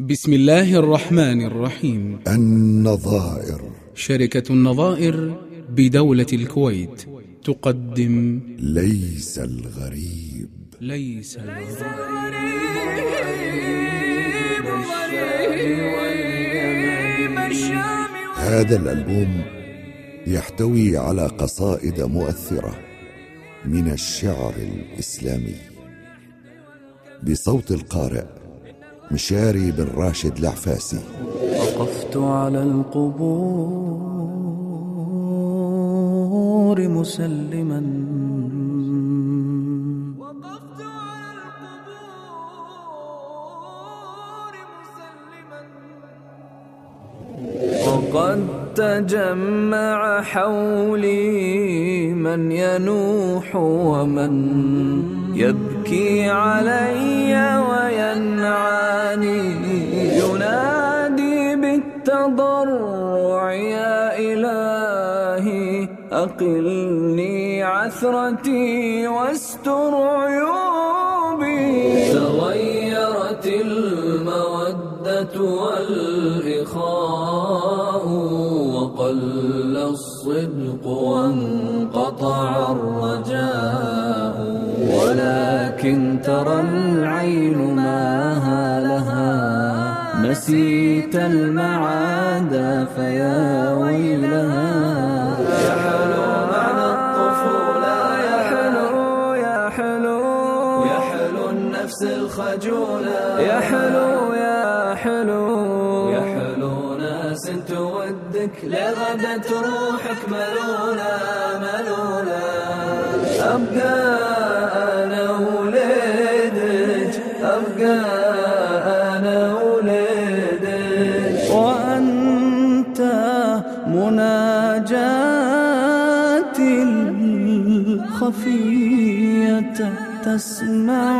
بسم الله الرحمن الرحيم النظائر. شركة النظائر بدولة الكويت تقدم. ليس الغريب ليس الغريب هذا الألبوم يحتوي على قصائد مؤثرة من الشعر الإسلامي. بصوت القارئ مشاري بن راشد العفاسي. وقفت على القبور مسلما. وقفت على القبور مسلما. وقد تجمع حولي من ينوح ومن يبكي علي وينعاني ينادي بالتضرع يا إلهي أقلني عثرتي واستر عيوبي تغيرت المودة والإخاء وقل الصدق وانقطع الرجاء ولكن ترى العين نسيت المعاد فيا ويلها. يا حلو معنى الطفولة يا حلو يا حلو يا حلو النفس الخجولة يا حلو يا حلو يا حلو ناس تودك لغدت روحك ملولة ملولة أبقى أنا وليدك أبقى خفية تسمع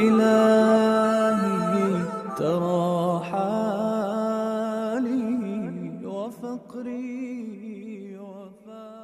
إلهي ترى حالي وفقري وفاقتي.